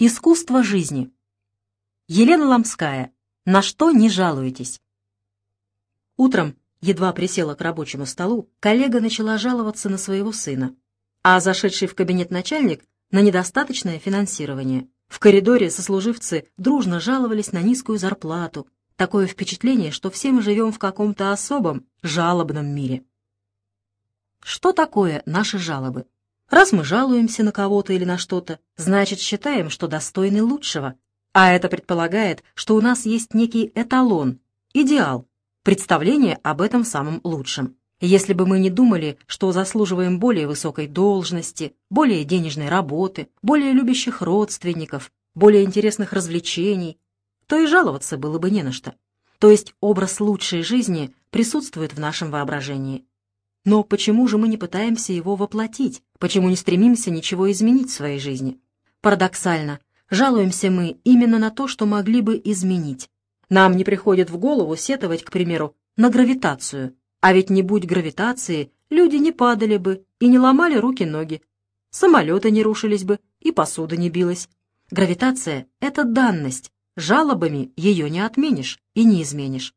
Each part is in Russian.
Искусство жизни. Елена Ломская. На что не жалуетесь? Утром, едва присела к рабочему столу, коллега начала жаловаться на своего сына, а зашедший в кабинет начальник на недостаточное финансирование. В коридоре сослуживцы дружно жаловались на низкую зарплату. Такое впечатление, что все мы живем в каком-то особом, жалобном мире. Что такое наши жалобы? Раз мы жалуемся на кого-то или на что-то, значит, считаем, что достойны лучшего. А это предполагает, что у нас есть некий эталон, идеал, представление об этом самом лучшем. Если бы мы не думали, что заслуживаем более высокой должности, более денежной работы, более любящих родственников, более интересных развлечений, то и жаловаться было бы не на что. То есть образ лучшей жизни присутствует в нашем воображении. Но почему же мы не пытаемся его воплотить? Почему не стремимся ничего изменить в своей жизни? Парадоксально, жалуемся мы именно на то, что могли бы изменить. Нам не приходит в голову сетовать, к примеру, на гравитацию. А ведь не будь гравитации, люди не падали бы и не ломали руки-ноги. Самолеты не рушились бы и посуда не билась. Гравитация — это данность. Жалобами ее не отменишь и не изменишь.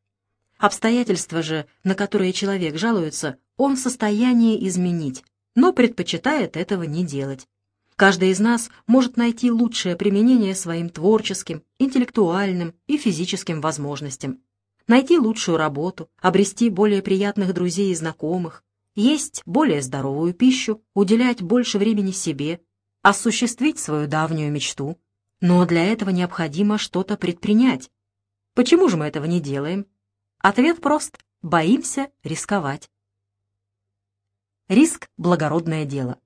Обстоятельства же, на которые человек жалуется, он в состоянии изменить, но предпочитает этого не делать. Каждый из нас может найти лучшее применение своим творческим, интеллектуальным и физическим возможностям. Найти лучшую работу, обрести более приятных друзей и знакомых, есть более здоровую пищу, уделять больше времени себе, осуществить свою давнюю мечту. Но для этого необходимо что-то предпринять. Почему же мы этого не делаем? Ответ прост — боимся рисковать. Риск — благородное дело.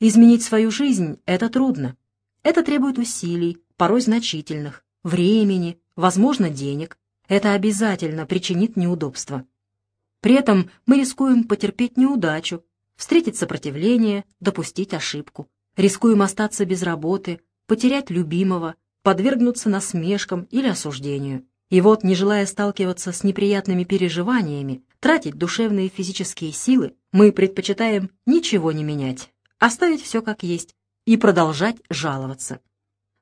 Изменить свою жизнь — это трудно. Это требует усилий, порой значительных, времени, возможно, денег. Это обязательно причинит неудобства. При этом мы рискуем потерпеть неудачу, встретить сопротивление, допустить ошибку. Рискуем остаться без работы, потерять любимого, подвергнуться насмешкам или осуждению. И вот, не желая сталкиваться с неприятными переживаниями, тратить душевные и физические силы, мы предпочитаем ничего не менять, оставить все как есть и продолжать жаловаться.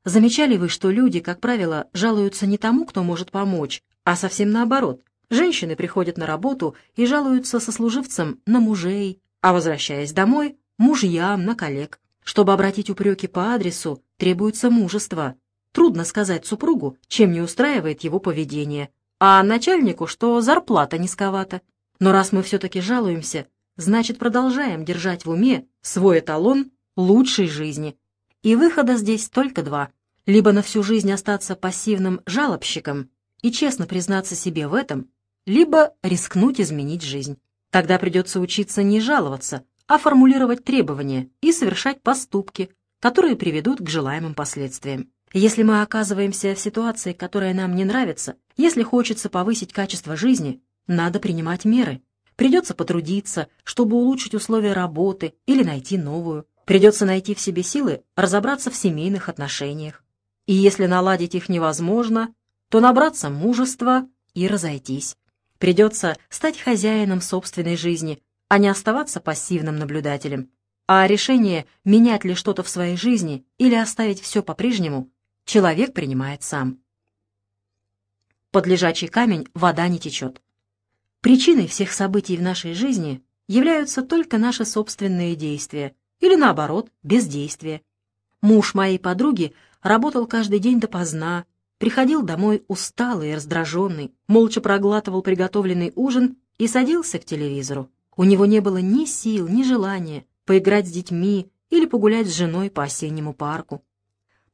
Замечали вы, что люди, как правило, жалуются не тому, кто может помочь, а совсем наоборот. Женщины приходят на работу и жалуются сослуживцам на мужей, а возвращаясь домой, мужьям на коллег. Чтобы обратить упреки по адресу, требуется мужество, Трудно сказать супругу, чем не устраивает его поведение, а начальнику, что зарплата низковата. Но раз мы все-таки жалуемся, значит продолжаем держать в уме свой эталон лучшей жизни. И выхода здесь только два. Либо на всю жизнь остаться пассивным жалобщиком и честно признаться себе в этом, либо рискнуть изменить жизнь. Тогда придется учиться не жаловаться, а формулировать требования и совершать поступки, которые приведут к желаемым последствиям. Если мы оказываемся в ситуации, которая нам не нравится, если хочется повысить качество жизни, надо принимать меры. Придется потрудиться, чтобы улучшить условия работы или найти новую. Придется найти в себе силы разобраться в семейных отношениях. И если наладить их невозможно, то набраться мужества и разойтись. Придется стать хозяином собственной жизни, а не оставаться пассивным наблюдателем. А решение, менять ли что-то в своей жизни или оставить все по-прежнему, человек принимает сам. Под лежачий камень вода не течет. Причиной всех событий в нашей жизни являются только наши собственные действия, или наоборот, бездействие. Муж моей подруги работал каждый день допоздна, приходил домой усталый и раздраженный, молча проглатывал приготовленный ужин и садился к телевизору. У него не было ни сил, ни желания поиграть с детьми или погулять с женой по осеннему парку.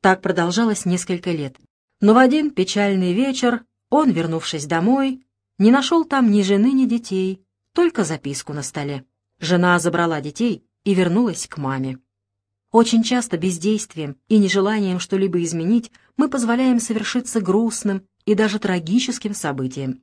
Так продолжалось несколько лет. Но в один печальный вечер он, вернувшись домой, не нашел там ни жены, ни детей, только записку на столе. Жена забрала детей и вернулась к маме. Очень часто бездействием и нежеланием что-либо изменить мы позволяем совершиться грустным и даже трагическим событиям.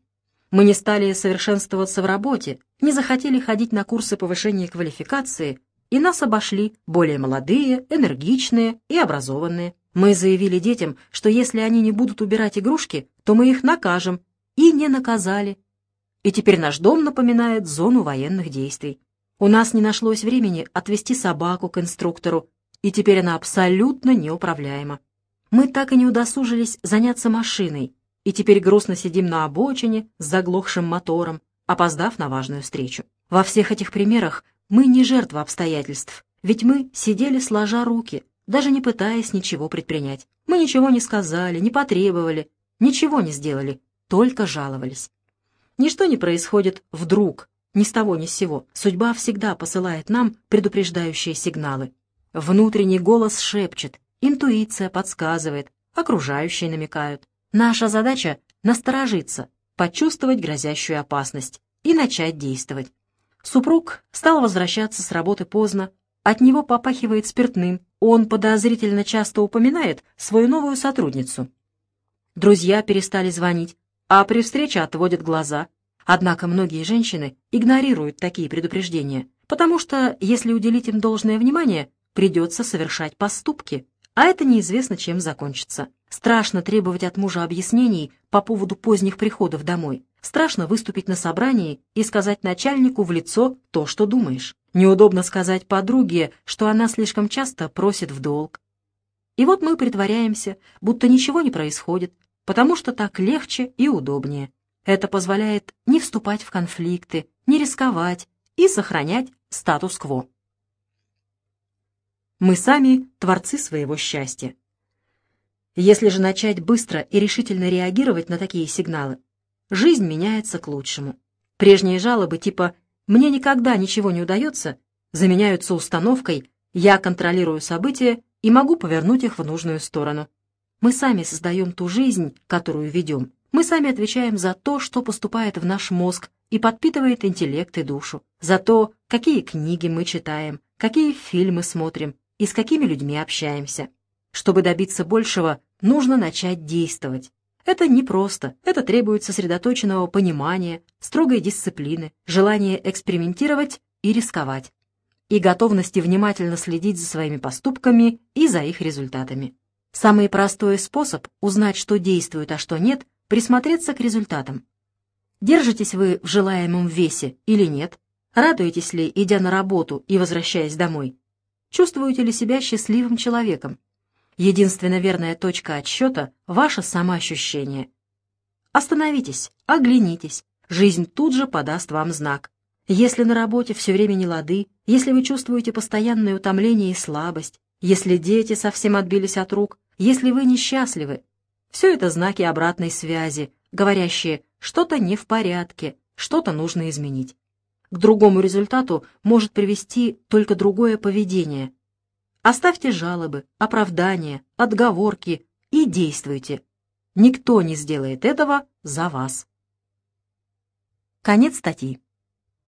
Мы не стали совершенствоваться в работе, не захотели ходить на курсы повышения квалификации, и нас обошли более молодые, энергичные и образованные. Мы заявили детям, что если они не будут убирать игрушки, то мы их накажем, и не наказали. И теперь наш дом напоминает зону военных действий. У нас не нашлось времени отвезти собаку к инструктору, и теперь она абсолютно неуправляема. Мы так и не удосужились заняться машиной, и теперь грустно сидим на обочине с заглохшим мотором, опоздав на важную встречу. Во всех этих примерах мы не жертва обстоятельств, ведь мы сидели сложа руки, даже не пытаясь ничего предпринять. Мы ничего не сказали, не потребовали, ничего не сделали, только жаловались. Ничто не происходит вдруг, ни с того ни с сего. Судьба всегда посылает нам предупреждающие сигналы. Внутренний голос шепчет, интуиция подсказывает, окружающие намекают. Наша задача — насторожиться, почувствовать грозящую опасность и начать действовать. Супруг стал возвращаться с работы поздно, от него попахивает спиртным, он подозрительно часто упоминает свою новую сотрудницу. Друзья перестали звонить, а при встрече отводят глаза. Однако многие женщины игнорируют такие предупреждения, потому что, если уделить им должное внимание, придется совершать поступки, а это неизвестно, чем закончится. Страшно требовать от мужа объяснений по поводу поздних приходов домой. Страшно выступить на собрании и сказать начальнику в лицо то, что думаешь. Неудобно сказать подруге, что она слишком часто просит в долг. И вот мы притворяемся, будто ничего не происходит, потому что так легче и удобнее. Это позволяет не вступать в конфликты, не рисковать и сохранять статус-кво. Мы сами творцы своего счастья. Если же начать быстро и решительно реагировать на такие сигналы, жизнь меняется к лучшему. Прежние жалобы типа «мне никогда ничего не удается» заменяются установкой «я контролирую события и могу повернуть их в нужную сторону». Мы сами создаем ту жизнь, которую ведем. Мы сами отвечаем за то, что поступает в наш мозг и подпитывает интеллект и душу, за то, какие книги мы читаем, какие фильмы смотрим и с какими людьми общаемся. Чтобы добиться большего, нужно начать действовать. Это непросто, это требует сосредоточенного понимания, строгой дисциплины, желания экспериментировать и рисковать, и готовности внимательно следить за своими поступками и за их результатами. Самый простой способ узнать, что действует, а что нет, присмотреться к результатам. Держитесь вы в желаемом весе или нет? Радуетесь ли, идя на работу и возвращаясь домой? Чувствуете ли себя счастливым человеком? Единственно верная точка отсчета — ваше самоощущение. Остановитесь, оглянитесь. Жизнь тут же подаст вам знак. Если на работе все время не лады, если вы чувствуете постоянное утомление и слабость, если дети совсем отбились от рук, если вы несчастливы, все это знаки обратной связи, говорящие «что-то не в порядке, что-то нужно изменить». К другому результату может привести только другое поведение, Оставьте жалобы, оправдания, отговорки и действуйте. Никто не сделает этого за вас. Конец статьи.